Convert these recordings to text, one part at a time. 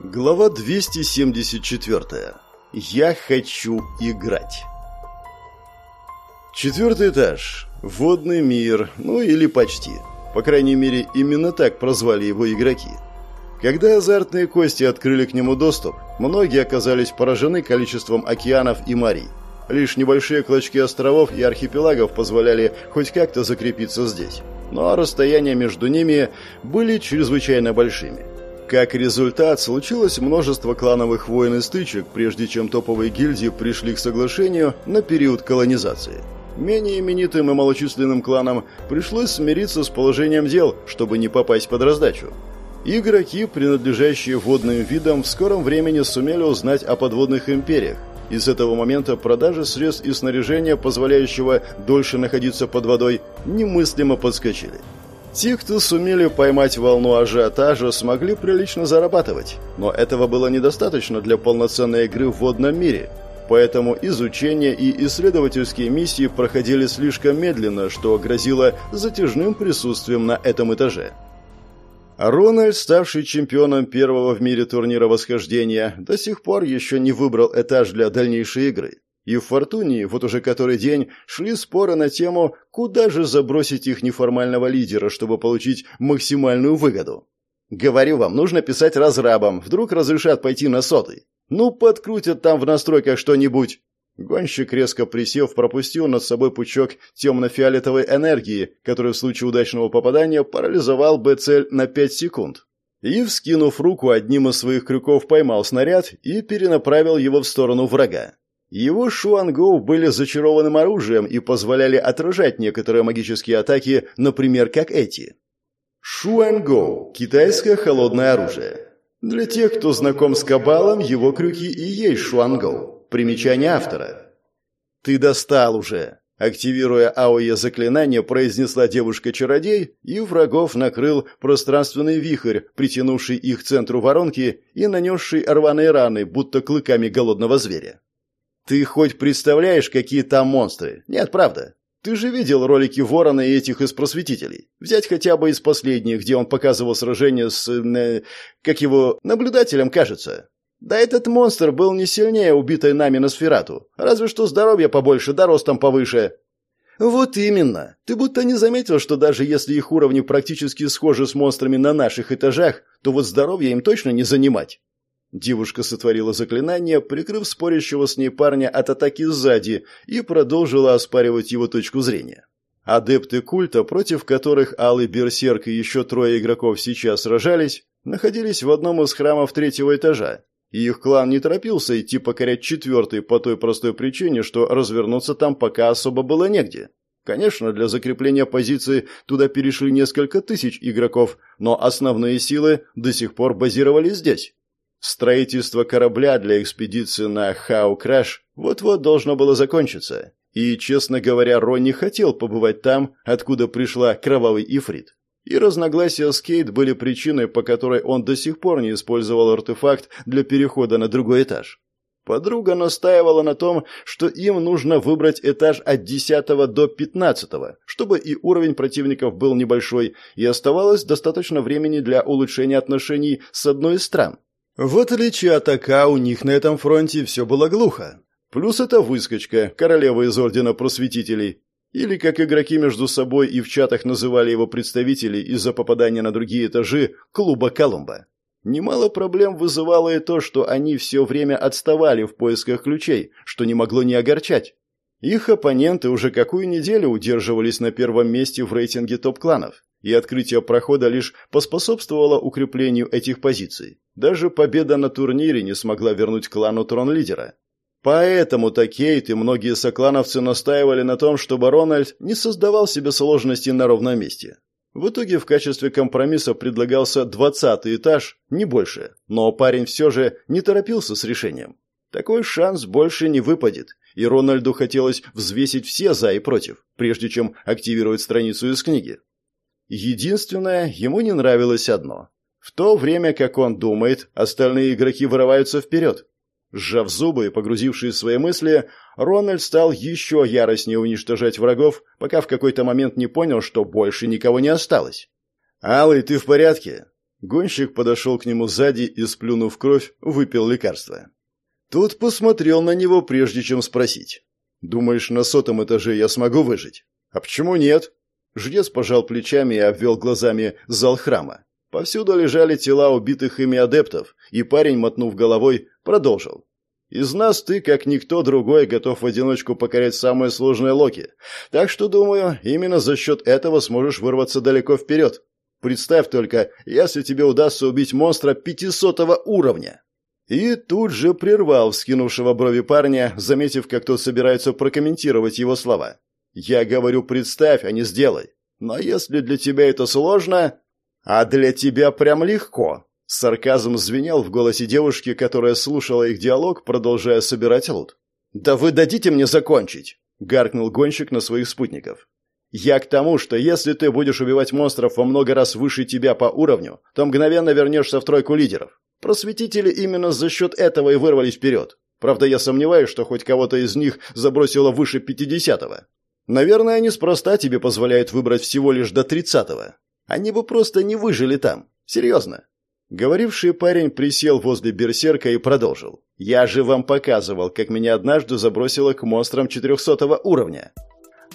Глава 274. Я хочу играть. Четвертый этаж. Водный мир. Ну или почти. По крайней мере, именно так прозвали его игроки. Когда азартные кости открыли к нему доступ, многие оказались поражены количеством океанов и морей. Лишь небольшие клочки островов и архипелагов позволяли хоть как-то закрепиться здесь. Но расстояния между ними были чрезвычайно большими. Как результат, случилось множество клановых войн и стычек, прежде чем топовые гильдии пришли к соглашению на период колонизации. Менее именитым и малочисленным кланам пришлось смириться с положением дел, чтобы не попасть под раздачу. Игроки, принадлежащие водным видам, в скором времени сумели узнать о подводных империях, и с этого момента продажи средств и снаряжения, позволяющего дольше находиться под водой, немыслимо подскочили. Те, кто сумели поймать волну ажиотажа, смогли прилично зарабатывать, но этого было недостаточно для полноценной игры в водном мире, поэтому изучение и исследовательские миссии проходили слишком медленно, что грозило затяжным присутствием на этом этаже. Рональд, ставший чемпионом первого в мире турнира восхождения, до сих пор еще не выбрал этаж для дальнейшей игры. И в Фортуне вот уже который день шли споры на тему, куда же забросить их неформального лидера, чтобы получить максимальную выгоду. Говорю вам, нужно писать разрабам, вдруг разрешат пойти на сотый. Ну, подкрутят там в настройках что-нибудь. Гонщик, резко присев, пропустил над собой пучок темно-фиолетовой энергии, который в случае удачного попадания парализовал бы цель на 5 секунд. И, вскинув руку, одним из своих крюков поймал снаряд и перенаправил его в сторону врага. Его шуангоу были зачарованным оружием и позволяли отражать некоторые магические атаки, например, как эти. Шуангоу – китайское холодное оружие. Для тех, кто знаком с Кабалом, его крюки и есть шуангоу. Примечание автора. «Ты достал уже!» Активируя АОЕ заклинание, произнесла девушка-чародей, и врагов накрыл пространственный вихрь, притянувший их к центру воронки и нанесший рваные раны, будто клыками голодного зверя. Ты хоть представляешь, какие там монстры? Нет, правда. Ты же видел ролики Ворона и этих из просветителей. Взять хотя бы из последних, где он показывал сражение с... Э, как его... наблюдателем, кажется. Да этот монстр был не сильнее убитой нами на сферату. Разве что здоровье побольше, да ростом повыше. Вот именно. Ты будто не заметил, что даже если их уровни практически схожи с монстрами на наших этажах, то вот здоровье им точно не занимать. Девушка сотворила заклинание, прикрыв спорящего с ней парня от атаки сзади, и продолжила оспаривать его точку зрения. Адепты культа, против которых Алый Берсерк и еще трое игроков сейчас сражались, находились в одном из храмов третьего этажа, и их клан не торопился идти покорять четвертый по той простой причине, что развернуться там пока особо было негде. Конечно, для закрепления позиции туда перешли несколько тысяч игроков, но основные силы до сих пор базировались здесь. Строительство корабля для экспедиции на Хау-Краш вот-вот должно было закончиться. И, честно говоря, Рон не хотел побывать там, откуда пришла кровавый ифрит. И разногласия с Кейт были причиной, по которой он до сих пор не использовал артефакт для перехода на другой этаж. Подруга настаивала на том, что им нужно выбрать этаж от 10 до 15, чтобы и уровень противников был небольшой, и оставалось достаточно времени для улучшения отношений с одной из стран. В отличие от АК, у них на этом фронте все было глухо. Плюс это выскочка, королева из Ордена Просветителей. Или, как игроки между собой и в чатах называли его представители из-за попадания на другие этажи, клуба Колумба. Немало проблем вызывало и то, что они все время отставали в поисках ключей, что не могло не огорчать. Их оппоненты уже какую неделю удерживались на первом месте в рейтинге топ-кланов и открытие прохода лишь поспособствовало укреплению этих позиций. Даже победа на турнире не смогла вернуть клану трон-лидера. Поэтому-то Кейт и многие соклановцы настаивали на том, чтобы Рональд не создавал себе сложности на ровном месте. В итоге в качестве компромисса предлагался двадцатый этаж, не больше, но парень все же не торопился с решением. Такой шанс больше не выпадет, и Рональду хотелось взвесить все «за» и «против», прежде чем активировать страницу из книги. Единственное, ему не нравилось одно. В то время, как он думает, остальные игроки вырываются вперед. Сжав зубы и погрузившись в свои мысли, Рональд стал еще яростнее уничтожать врагов, пока в какой-то момент не понял, что больше никого не осталось. «Алый, ты в порядке?» Гонщик подошел к нему сзади и, сплюнув кровь, выпил лекарство. Тот посмотрел на него, прежде чем спросить. «Думаешь, на сотом этаже я смогу выжить?» «А почему нет?» Жрец пожал плечами и обвел глазами зал храма. Повсюду лежали тела убитых ими адептов, и парень, мотнув головой, продолжил. «Из нас ты, как никто другой, готов в одиночку покорять самые сложные локи. Так что, думаю, именно за счет этого сможешь вырваться далеко вперед. Представь только, если тебе удастся убить монстра пятисотого уровня». И тут же прервал вскинувшего брови парня, заметив, как тот собирается прокомментировать его слова. «Я говорю, представь, а не сделай. Но если для тебя это сложно...» «А для тебя прям легко!» Сарказм звенел в голосе девушки, которая слушала их диалог, продолжая собирать лут. «Да вы дадите мне закончить!» — гаркнул гонщик на своих спутников. «Я к тому, что если ты будешь убивать монстров во много раз выше тебя по уровню, то мгновенно вернешься в тройку лидеров. Просветители именно за счет этого и вырвались вперед. Правда, я сомневаюсь, что хоть кого-то из них забросило выше пятидесятого. Наверное, они спроста тебе позволяют выбрать всего лишь до тридцатого. Они бы просто не выжили там. Серьезно. Говоривший парень присел возле берсерка и продолжил. «Я же вам показывал, как меня однажды забросило к монстрам 400 уровня».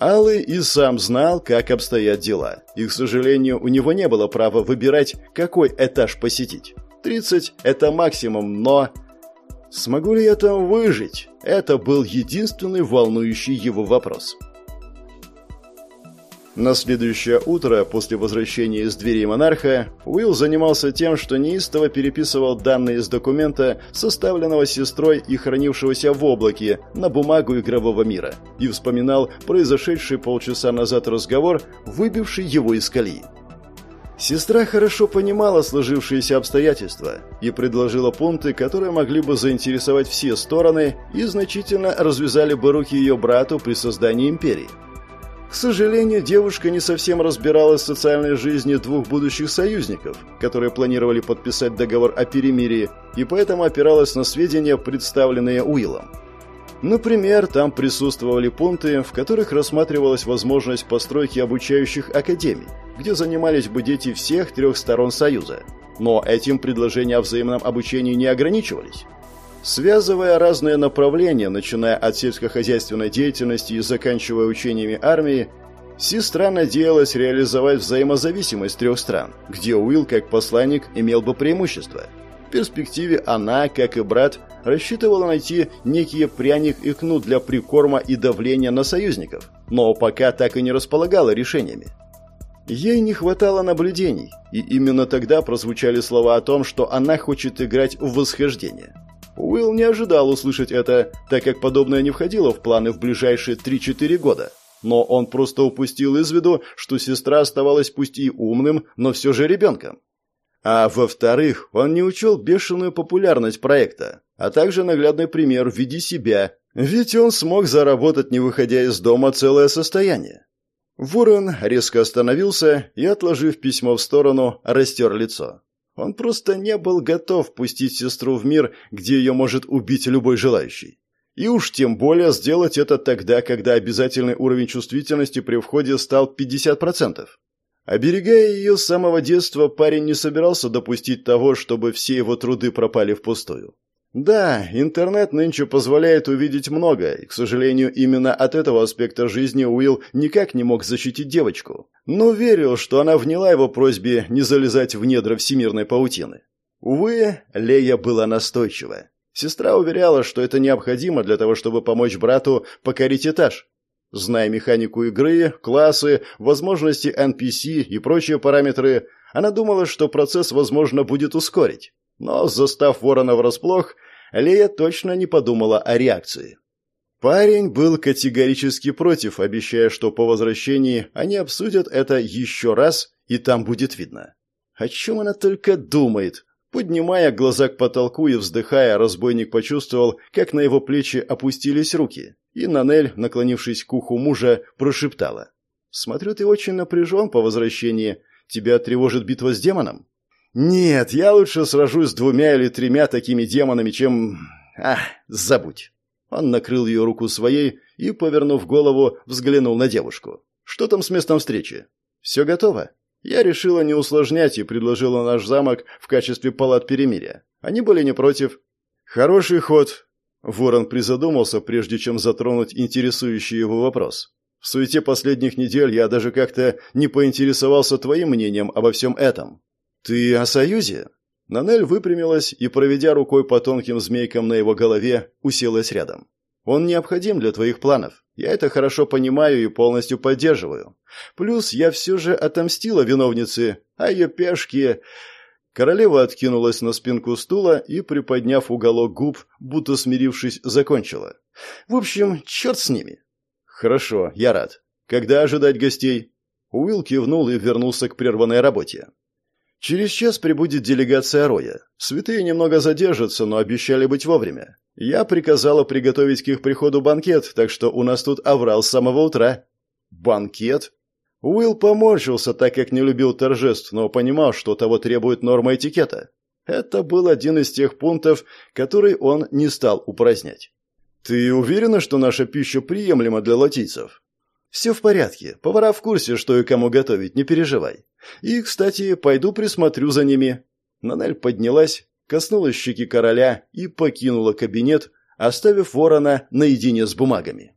Алый и сам знал, как обстоят дела. И, к сожалению, у него не было права выбирать, какой этаж посетить. 30 – это максимум, но... Смогу ли я там выжить? Это был единственный волнующий его вопрос. На следующее утро, после возвращения из двери монарха, Уилл занимался тем, что неистово переписывал данные из документа, составленного сестрой и хранившегося в облаке, на бумагу игрового мира, и вспоминал произошедший полчаса назад разговор, выбивший его из колеи. Сестра хорошо понимала сложившиеся обстоятельства и предложила пункты, которые могли бы заинтересовать все стороны и значительно развязали бы руки ее брату при создании империи. К сожалению, девушка не совсем разбиралась в социальной жизни двух будущих союзников, которые планировали подписать договор о перемирии, и поэтому опиралась на сведения, представленные Уиллом. Например, там присутствовали пункты, в которых рассматривалась возможность постройки обучающих академий, где занимались бы дети всех трех сторон Союза. Но этим предложения о взаимном обучении не ограничивались. Связывая разные направления, начиная от сельскохозяйственной деятельности и заканчивая учениями армии, сестра надеялась реализовать взаимозависимость трех стран, где Уилл, как посланник, имел бы преимущество. В перспективе она, как и брат, рассчитывала найти некие пряник и кнут для прикорма и давления на союзников, но пока так и не располагала решениями. Ей не хватало наблюдений, и именно тогда прозвучали слова о том, что она хочет играть в восхождение. Уилл не ожидал услышать это, так как подобное не входило в планы в ближайшие 3-4 года. Но он просто упустил из виду, что сестра оставалась пусть и умным, но все же ребенком. А во-вторых, он не учел бешеную популярность проекта, а также наглядный пример в виде себя, ведь он смог заработать, не выходя из дома, целое состояние. Ворон резко остановился и, отложив письмо в сторону, растер лицо. Он просто не был готов пустить сестру в мир, где ее может убить любой желающий. И уж тем более сделать это тогда, когда обязательный уровень чувствительности при входе стал 50%. Оберегая ее с самого детства, парень не собирался допустить того, чтобы все его труды пропали впустую. Да, интернет нынче позволяет увидеть много, и, к сожалению, именно от этого аспекта жизни Уилл никак не мог защитить девочку. Но верил, что она вняла его просьбе не залезать в недра всемирной паутины. Увы, Лея была настойчива. Сестра уверяла, что это необходимо для того, чтобы помочь брату покорить этаж. Зная механику игры, классы, возможности NPC и прочие параметры, она думала, что процесс, возможно, будет ускорить. Но, застав ворона врасплох, Лея точно не подумала о реакции. Парень был категорически против, обещая, что по возвращении они обсудят это еще раз, и там будет видно. О чем она только думает? Поднимая глаза к потолку и вздыхая, разбойник почувствовал, как на его плечи опустились руки, и Нанель, наклонившись к уху мужа, прошептала. «Смотрю, ты очень напряжен по возвращении. Тебя тревожит битва с демоном?» Нет, я лучше сражусь с двумя или тремя такими демонами, чем... Ах, забудь. Он накрыл ее руку своей и, повернув голову, взглянул на девушку. Что там с местом встречи? Все готово? Я решила не усложнять и предложила наш замок в качестве палат перемирия. Они были не против. Хороший ход. Ворон призадумался, прежде чем затронуть интересующий его вопрос. В суете последних недель я даже как-то не поинтересовался твоим мнением обо всем этом. Ты о союзе? Нанель выпрямилась и, проведя рукой по тонким змейкам на его голове, уселась рядом. Он необходим для твоих планов. Я это хорошо понимаю и полностью поддерживаю. Плюс я все же отомстила виновнице, а ее пешки... Королева откинулась на спинку стула и, приподняв уголок губ, будто смирившись, закончила. В общем, черт с ними. Хорошо, я рад. Когда ожидать гостей? Уилл кивнул и вернулся к прерванной работе. Через час прибудет делегация Роя. Святые немного задержатся, но обещали быть вовремя. Я приказала приготовить к их приходу банкет, так что у нас тут аврал с самого утра. Банкет? Уилл поморщился, так как не любил торжеств, но понимал, что того требует норма этикета. Это был один из тех пунктов, который он не стал упразднять. «Ты уверена, что наша пища приемлема для латийцев?» «Все в порядке. Повара в курсе, что и кому готовить, не переживай. И, кстати, пойду присмотрю за ними». Нанель поднялась, коснулась щеки короля и покинула кабинет, оставив ворона наедине с бумагами.